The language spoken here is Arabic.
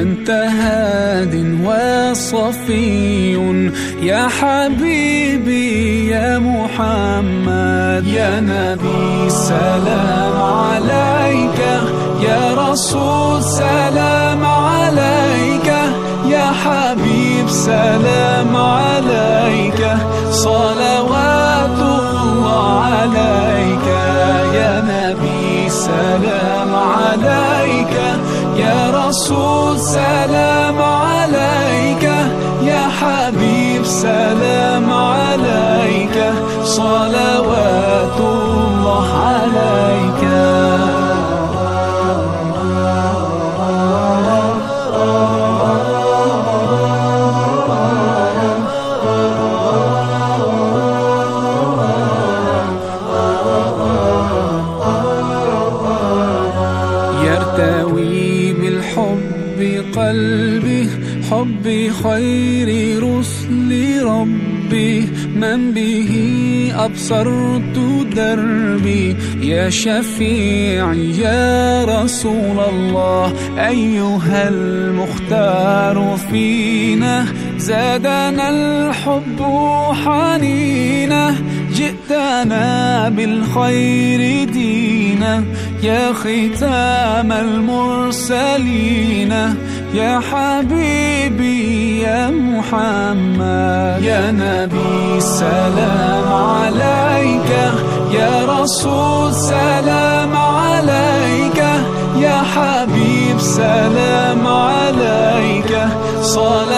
أنت هاد وصفي يا حبيبي يا محمد يا نبي سلام عليك يا رسول سلام عليك يا حبيب سلام عليك صلوات الله عليك يا نبي سلام عليك يا رسول سلام عليك يا حبيب سلام عليك. صلوات قلبي حب خير رسل ربي. من به أبصرت دربي. يا شفيعي يا رسول الله. أيها المختار فينا زادنا الحب حنينا. جئتنا بالخير دينا. يا ختام المرسلين. يا حبيبي يا محمد يا نبي سلام عليك يا رسول سلام عليك يا حبيب سلام عليك. صلوات